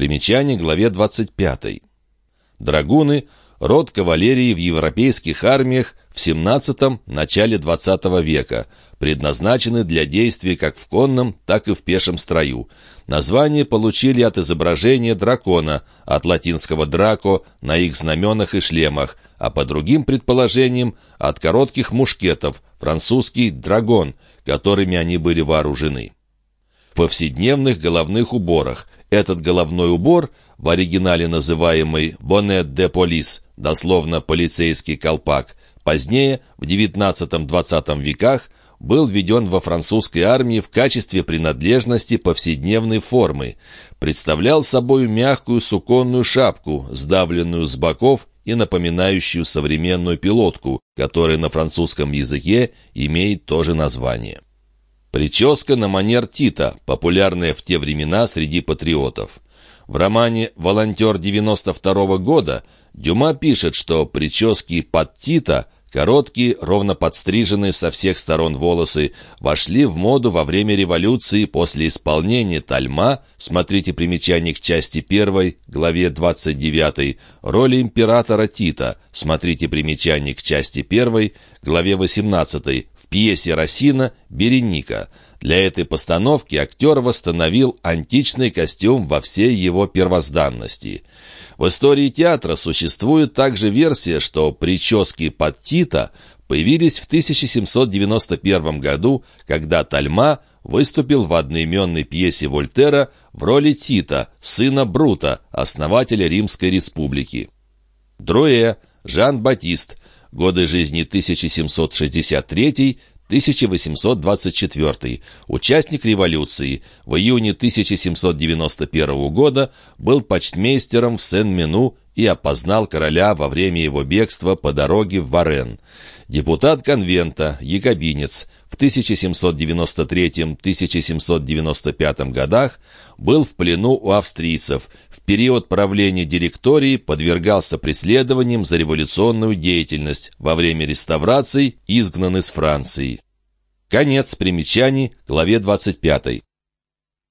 Примечание главе 25. Драгуны – род кавалерии в европейских армиях в XVII – начале XX века, предназначены для действий как в конном, так и в пешем строю. Название получили от изображения дракона, от латинского «драко» на их знаменах и шлемах, а по другим предположениям – от коротких мушкетов, французский «драгон», которыми они были вооружены. В повседневных головных уборах этот головной убор, в оригинале называемый «бонет де полис», дословно «полицейский колпак», позднее, в XIX-XX веках, был введен во французской армии в качестве принадлежности повседневной формы. Представлял собой мягкую суконную шапку, сдавленную с боков и напоминающую современную пилотку, которая на французском языке имеет то же название. Прическа на манер Тита, популярная в те времена среди патриотов. В романе «Волонтер 92 -го года» Дюма пишет, что прически под Тита – Короткие, ровно подстриженные со всех сторон волосы вошли в моду во время революции после исполнения Тальма, смотрите примечание к части 1, главе 29, роли императора Тита, смотрите примечание к части 1, главе 18, в пьесе Росина «Береника». Для этой постановки актер восстановил античный костюм во всей его первозданности. В истории театра существует также версия, что прически под Тита появились в 1791 году, когда Тальма выступил в одноименной пьесе Вольтера в роли Тита, сына Брута, основателя Римской республики. Друэ, Жан-Батист, годы жизни 1763 1824, участник революции, в июне 1791 года был почтмейстером в Сен-Мену и опознал короля во время его бегства по дороге в Варен. Депутат конвента, якобинец, в 1793-1795 годах был в плену у австрийцев. В период правления директории подвергался преследованиям за революционную деятельность. Во время реставраций изгнан из Франции. Конец примечаний, главе 25.